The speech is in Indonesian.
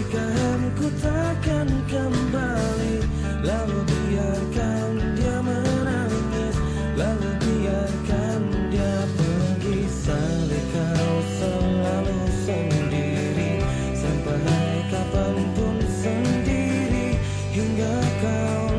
Berikan ku takkan kembali Lalu biarkan dia menangis Lalu biarkan dia pergi. Salih kau selalu sendiri Sampai kapan pun sendiri Hingga kau